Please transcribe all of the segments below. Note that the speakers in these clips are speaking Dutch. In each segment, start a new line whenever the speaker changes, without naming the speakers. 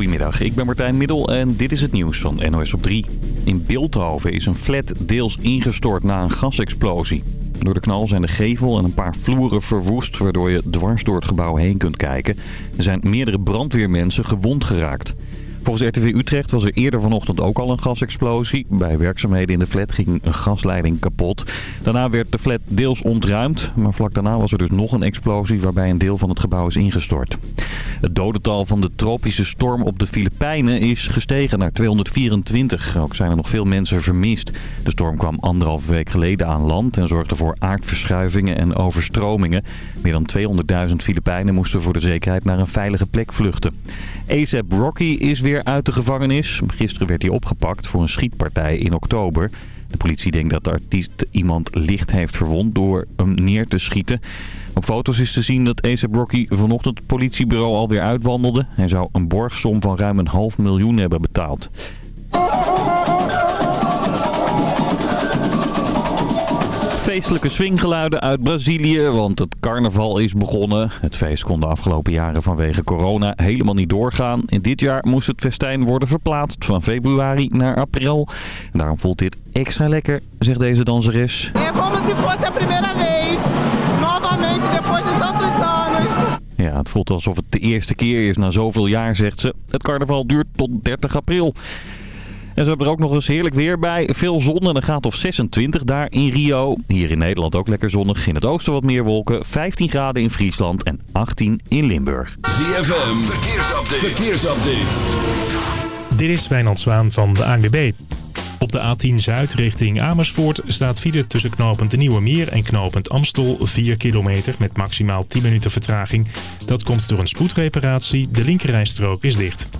Goedemiddag, ik ben Martijn Middel en dit is het nieuws van NOS op 3. In Beeldhoven is een flat deels ingestort na een gasexplosie. Door de knal zijn de gevel en een paar vloeren verwoest... waardoor je dwars door het gebouw heen kunt kijken. Er zijn meerdere brandweermensen gewond geraakt. Volgens RTV Utrecht was er eerder vanochtend ook al een gasexplosie. Bij werkzaamheden in de flat ging een gasleiding kapot. Daarna werd de flat deels ontruimd. Maar vlak daarna was er dus nog een explosie waarbij een deel van het gebouw is ingestort. Het dodental van de tropische storm op de Filipijnen is gestegen naar 224. Ook zijn er nog veel mensen vermist. De storm kwam anderhalve week geleden aan land en zorgde voor aardverschuivingen en overstromingen. Meer dan 200.000 Filipijnen moesten voor de zekerheid naar een veilige plek vluchten. ASAP Rocky is weer uit de gevangenis. Gisteren werd hij opgepakt voor een schietpartij in oktober. De politie denkt dat de artiest iemand licht heeft verwond door hem neer te schieten. Op foto's is te zien dat ASAP Rocky vanochtend het politiebureau alweer uitwandelde. Hij zou een borgsom van ruim een half miljoen hebben betaald. Feestelijke swinggeluiden uit Brazilië, want het carnaval is begonnen. Het feest kon de afgelopen jaren vanwege corona helemaal niet doorgaan. En dit jaar moest het festijn worden verplaatst van februari naar april. En daarom voelt dit extra lekker, zegt deze danseres.
É como se fosse a primeira vez. Novamente, depois de tantos anos.
Ja, het voelt alsof het de eerste keer is na zoveel jaar, zegt ze. Het carnaval duurt tot 30 april. En ze hebben er ook nog eens heerlijk weer bij. Veel zon en een graad of 26 daar in Rio. Hier in Nederland ook lekker zonnig. In het oosten wat meer wolken. 15 graden in Friesland en 18 in Limburg.
ZFM, verkeersupdate. verkeersupdate.
Dit is Wijnand Zwaan van de ANWB. Op de A10 Zuid richting Amersfoort staat file tussen knooppunt de Nieuwe Meer en knooppunt Amstel 4 kilometer met maximaal 10 minuten vertraging. Dat komt door een spoedreparatie. De linkerrijstrook is dicht.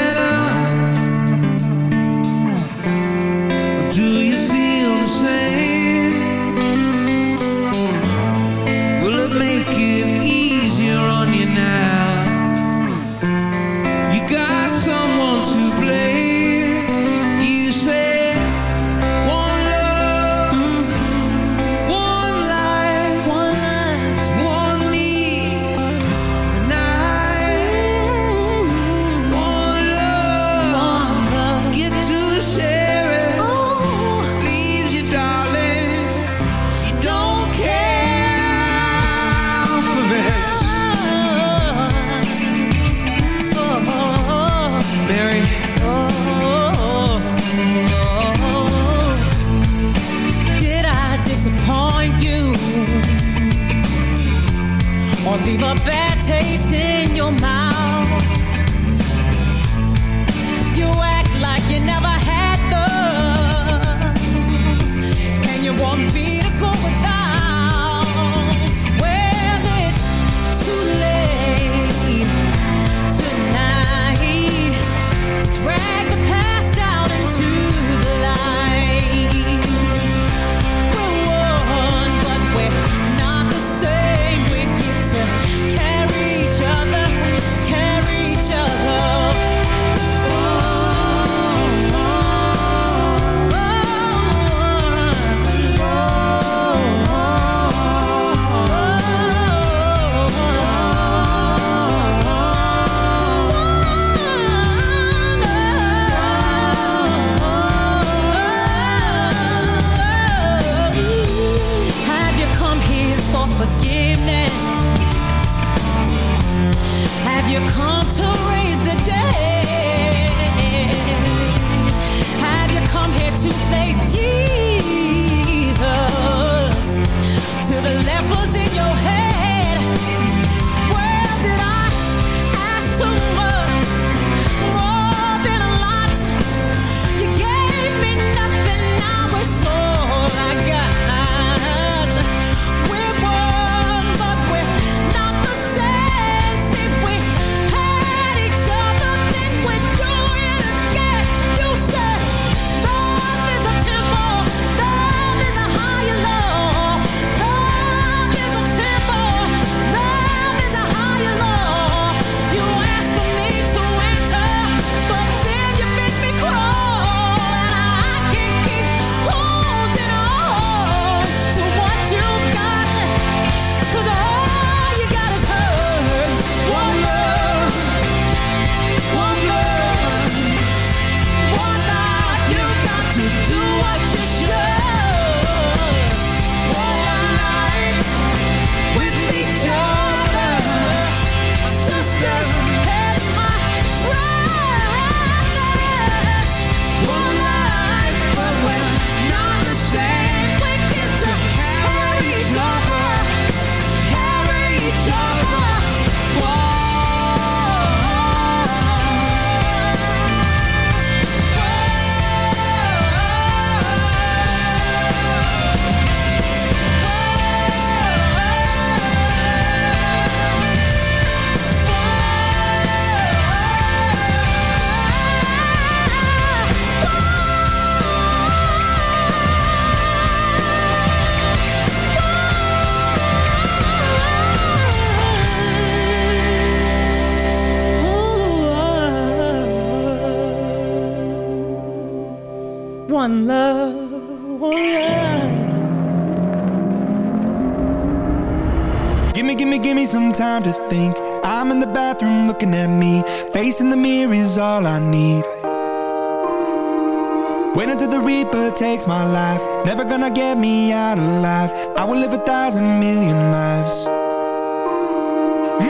gonna get me out alive I will live a thousand million lives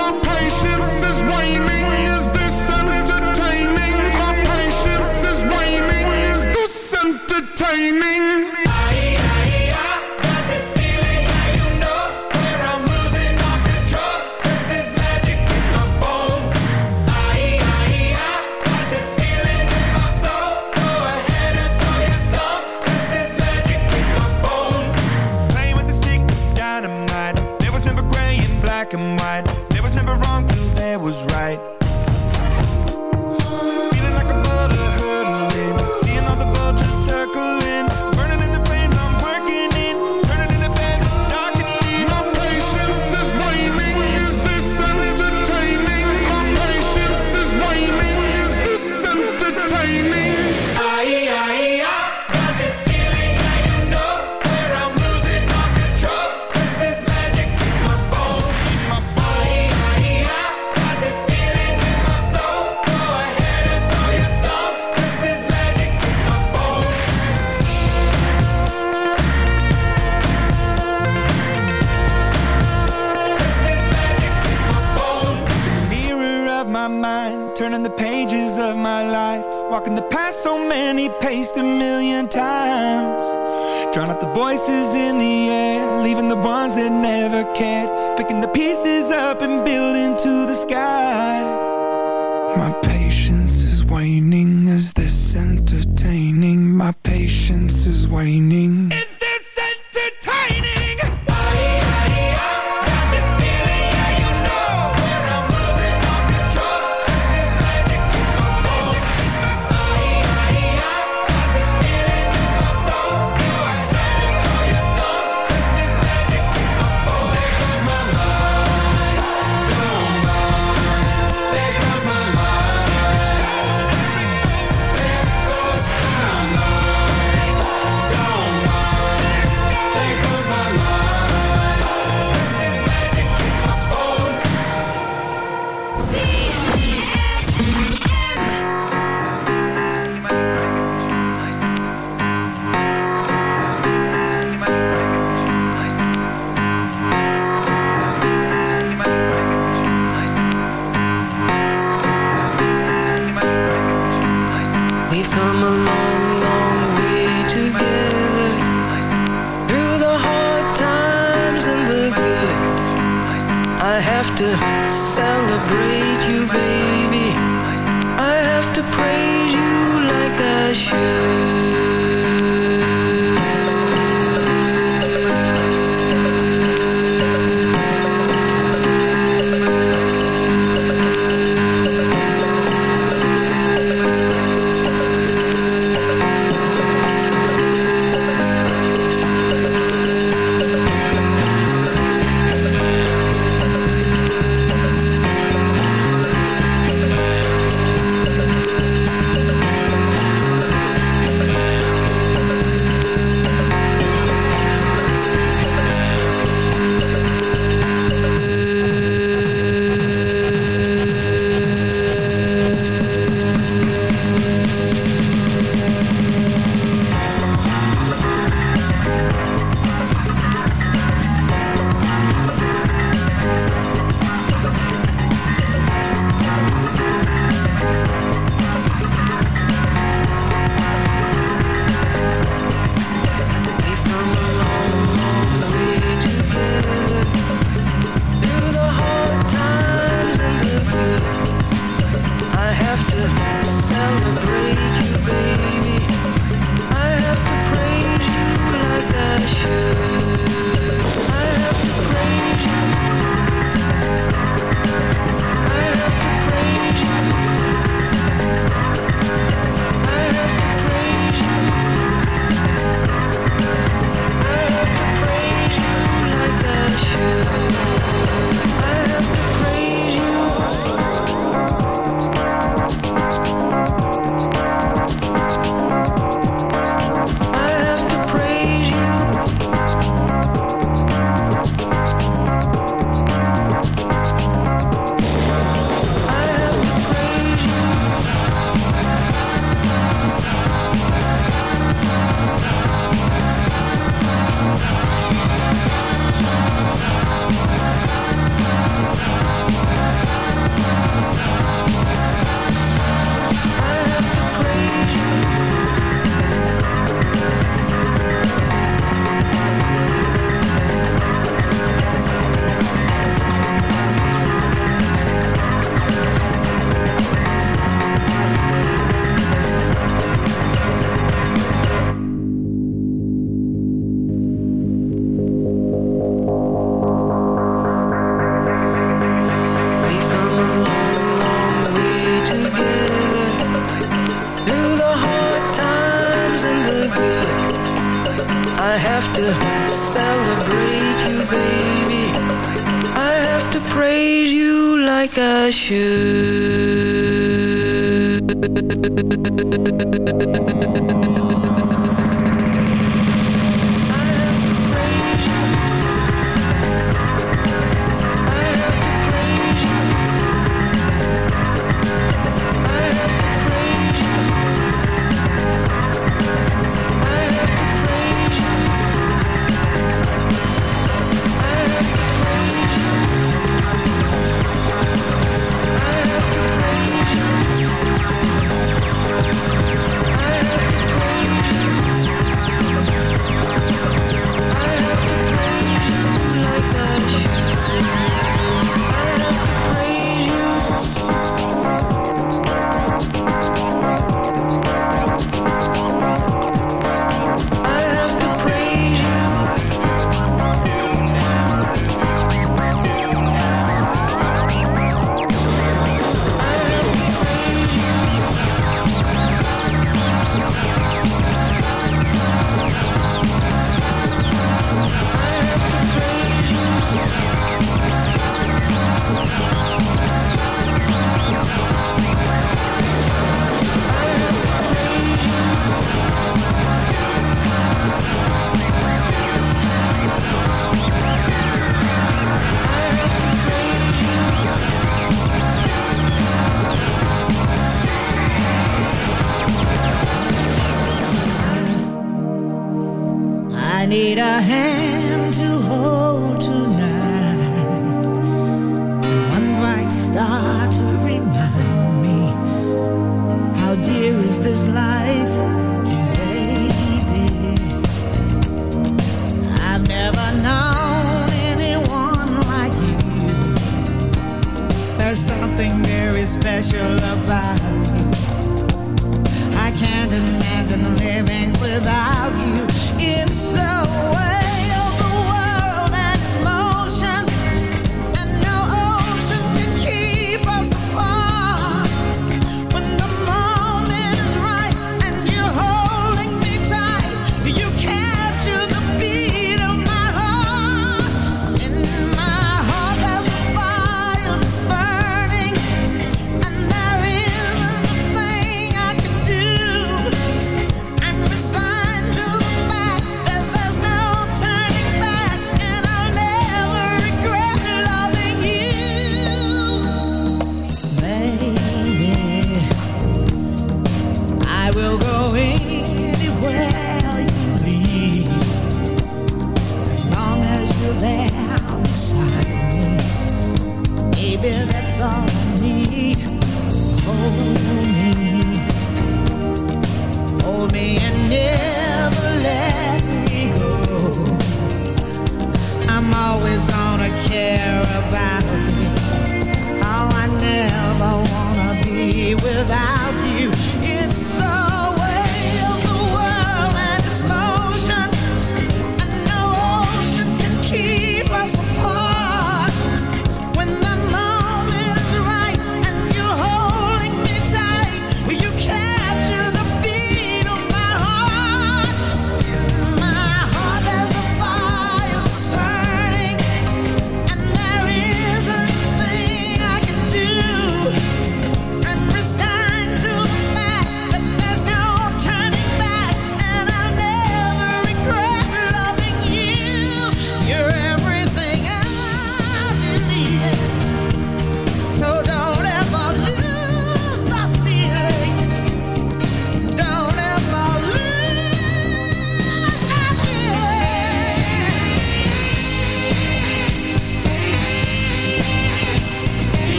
My patience is waning Is this entertaining? My patience is waning Is this entertaining?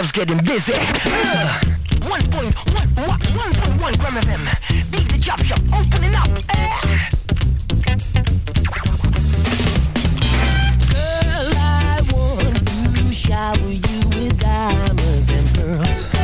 love's getting busy. Uh, 1.1, 1.1 Gram FM. Big the job shop, opening up. Uh.
Girl, I want to shower you with diamonds and pearls.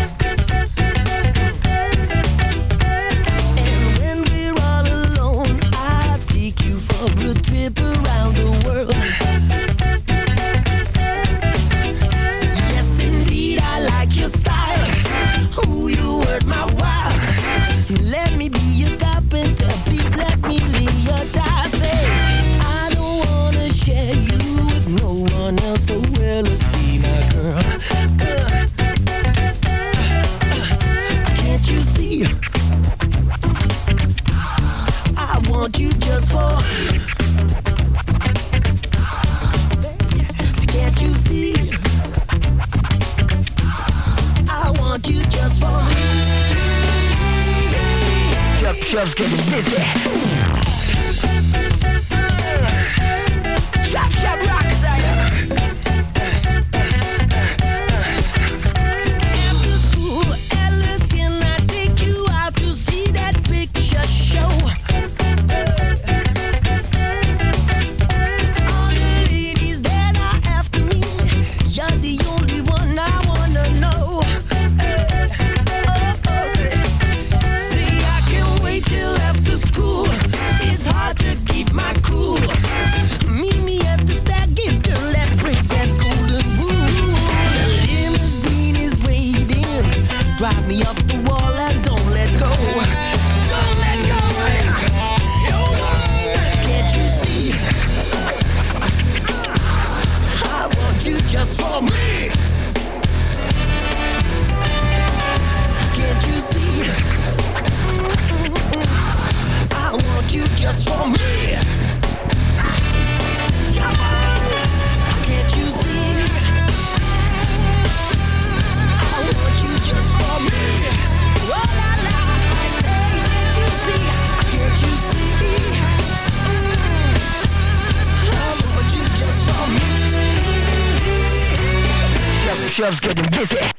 Yo, yo,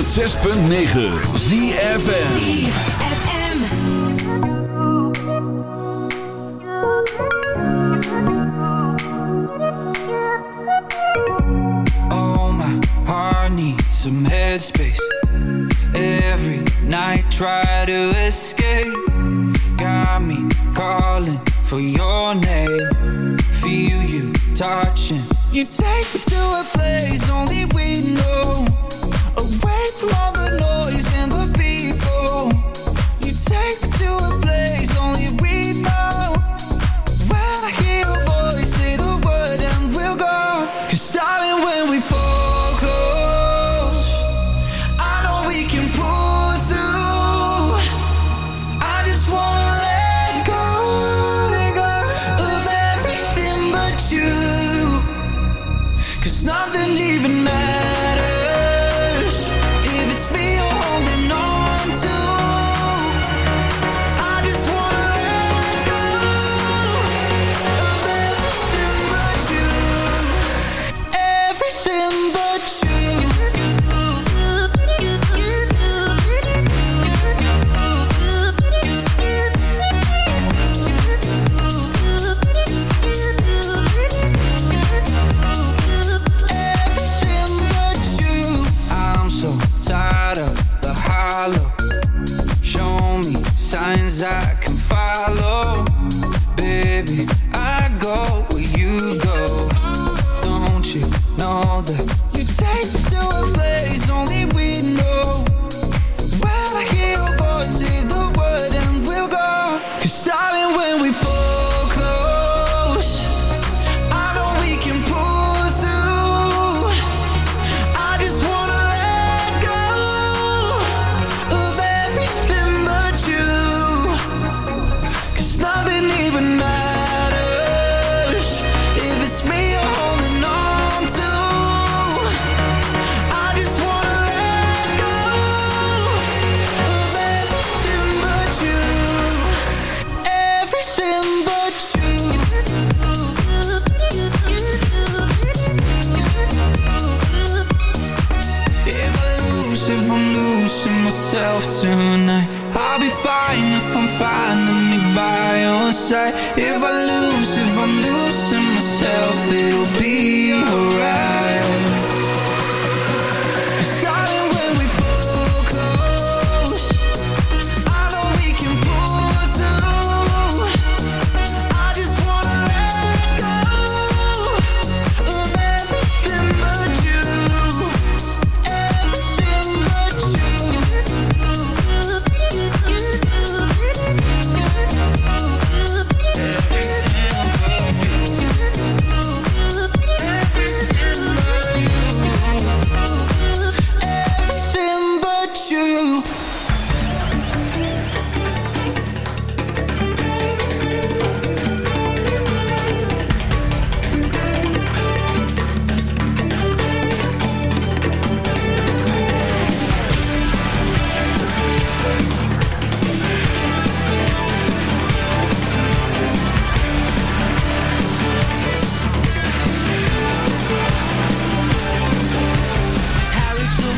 106.9 ZFN
some headspace. Every night try to escape. Got me calling for your name. Feel you touching. You take me to a place only we know. when we fall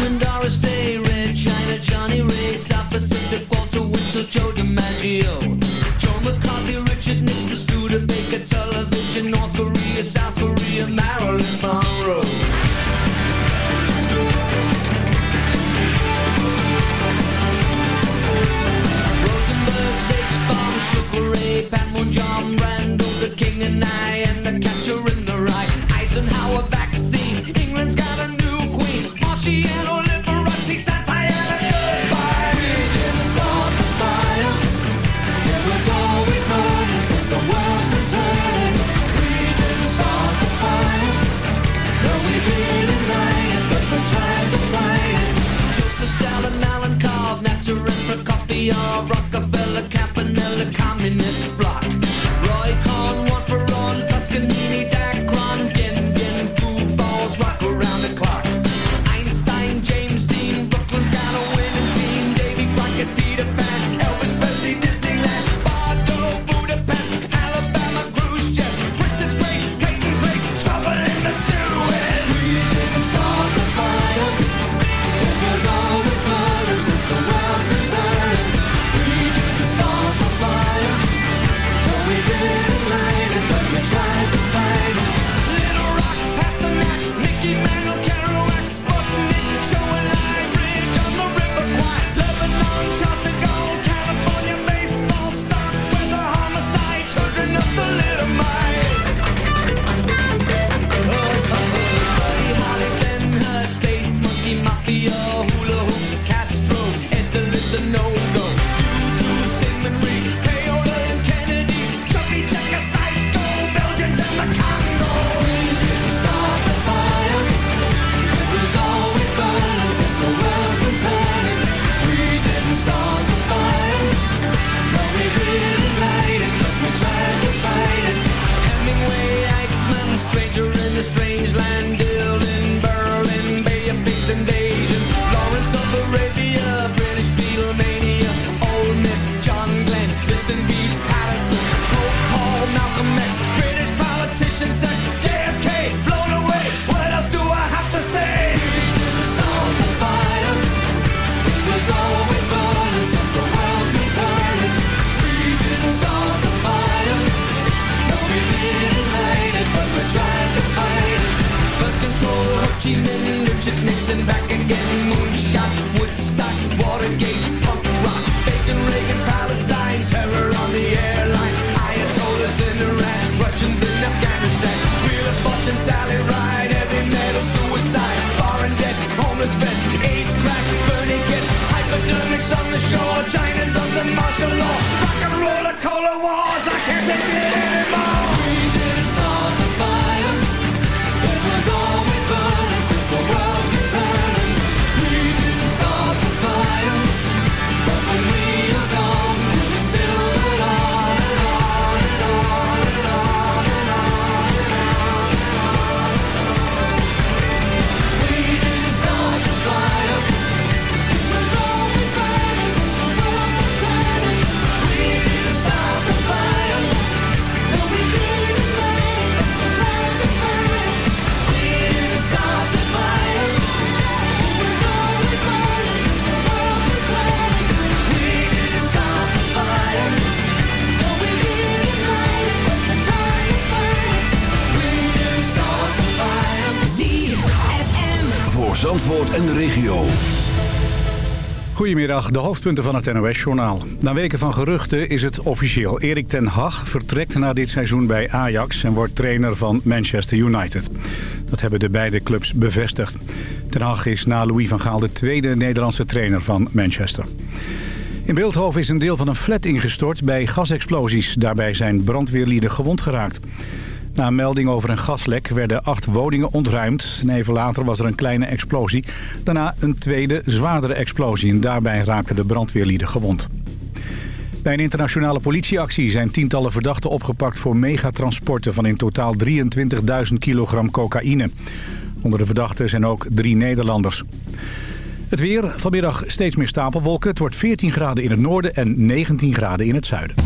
Diamond, Doris Day, Red China, Johnny Ray, South Pacific, Walter Winchell, Joe DiMaggio, Joe McCarthy, Richard Nixon, Studebaker, Television.
en de regio.
Goedemiddag, de hoofdpunten van het NOS-journaal. Na weken van geruchten is het officieel. Erik ten Hag vertrekt na dit seizoen bij Ajax... en wordt trainer van Manchester United. Dat hebben de beide clubs bevestigd. Ten Hag is na Louis van Gaal de tweede Nederlandse trainer van Manchester. In Beeldhoven is een deel van een flat ingestort bij gasexplosies. Daarbij zijn brandweerlieden gewond geraakt. Na een melding over een gaslek werden acht woningen ontruimd. En even later was er een kleine explosie. Daarna een tweede, zwaardere explosie. En daarbij raakten de brandweerlieden gewond. Bij een internationale politieactie zijn tientallen verdachten opgepakt voor megatransporten van in totaal 23.000 kilogram cocaïne. Onder de verdachten zijn ook drie Nederlanders. Het weer, vanmiddag steeds meer stapelwolken. Het wordt 14 graden in het noorden en 19 graden in het zuiden.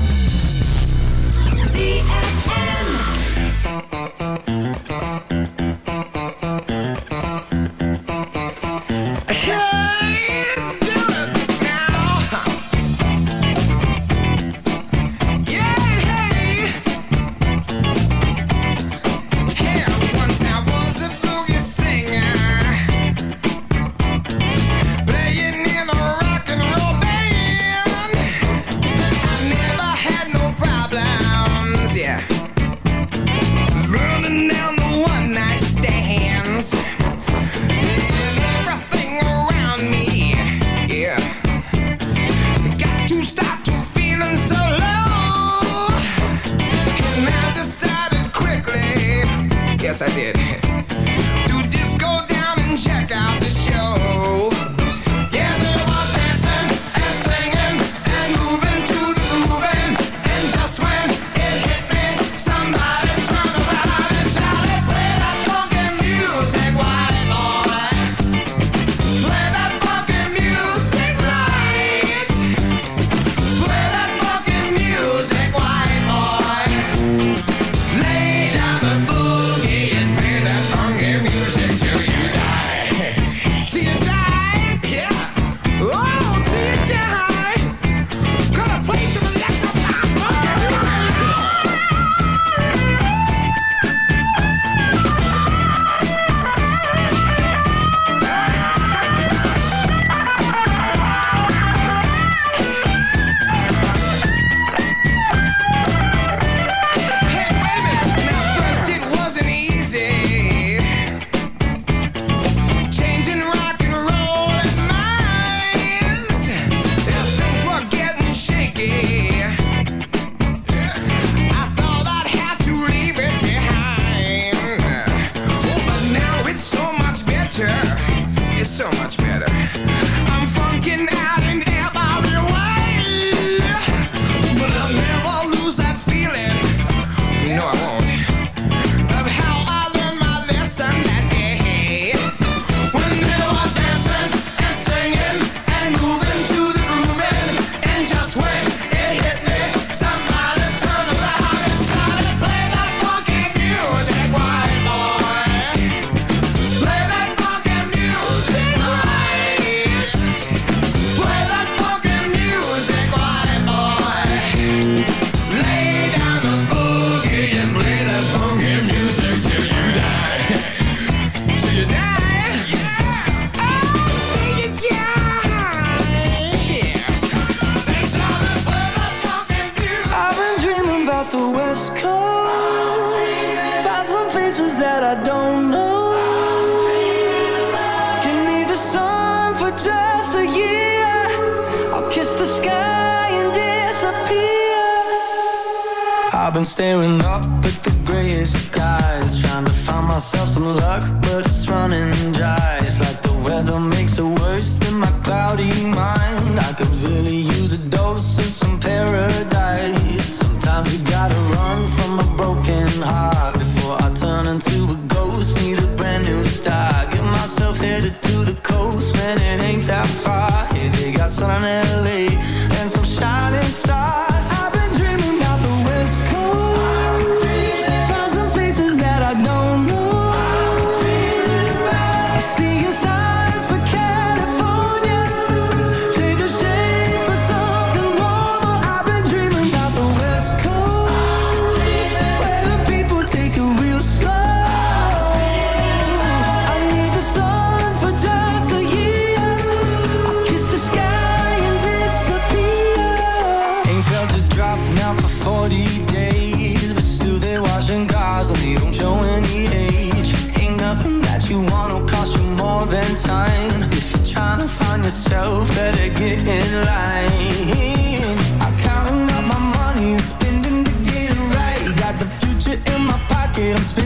yes I did.
staring
I'm spending to get it right. Got the future in my pocket. I'm spending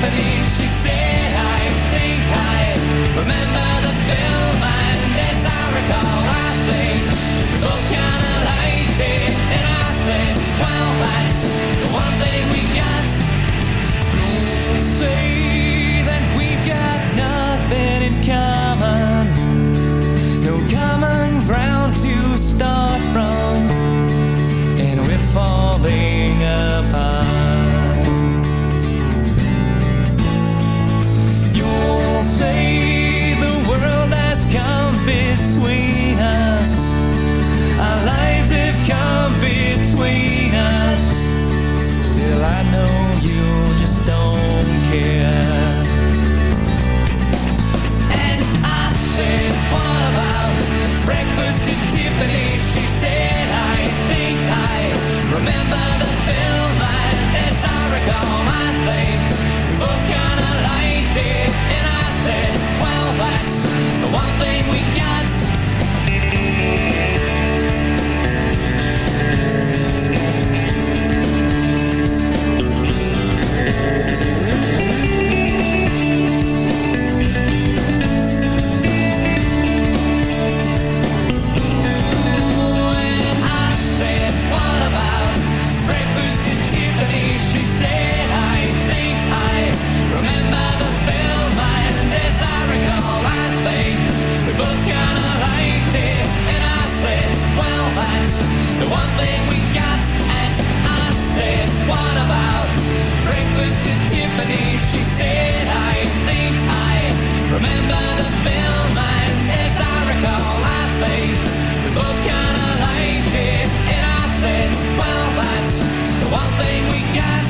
symphony, she said, I think I remember the film, and as I recall, I think we both kinda liked it. And I said, well, that's the one thing we got.
Don't say that we've got nothing. one thing we
symphony, she said, I think I remember the film, and as I recall, I think we both kinda liked it, and I said, well, that's the
one thing we
got.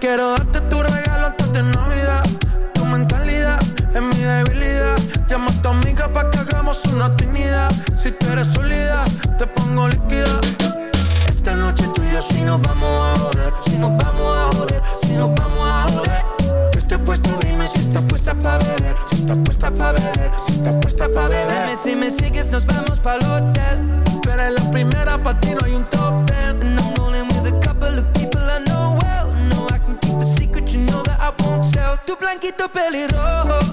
Quiero darte tu regalo antes de Navidad. Tu mentalidad es mi debilidad. Llama a tu amiga pa' que hagamos una timidez. Si tú eres sólida, te pongo líquida.
Esta noche tú y yo si nos vamos a joder, si nos vamos a joder, si nos vamos a joder. Yo estoy puesto, dime si estás puesta pa' beber, si estás puesta pa' beber, si estás puesta pa' beber.
Dime si me sigues, nos vamos
pa'
lote blanquito pelirrojo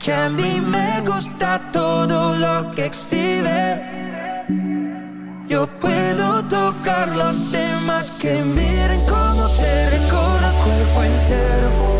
que a mí me gusta todo lo que exhibes. Yo puedo tocar los temas que miren cómo te recorre el cuerpo entero.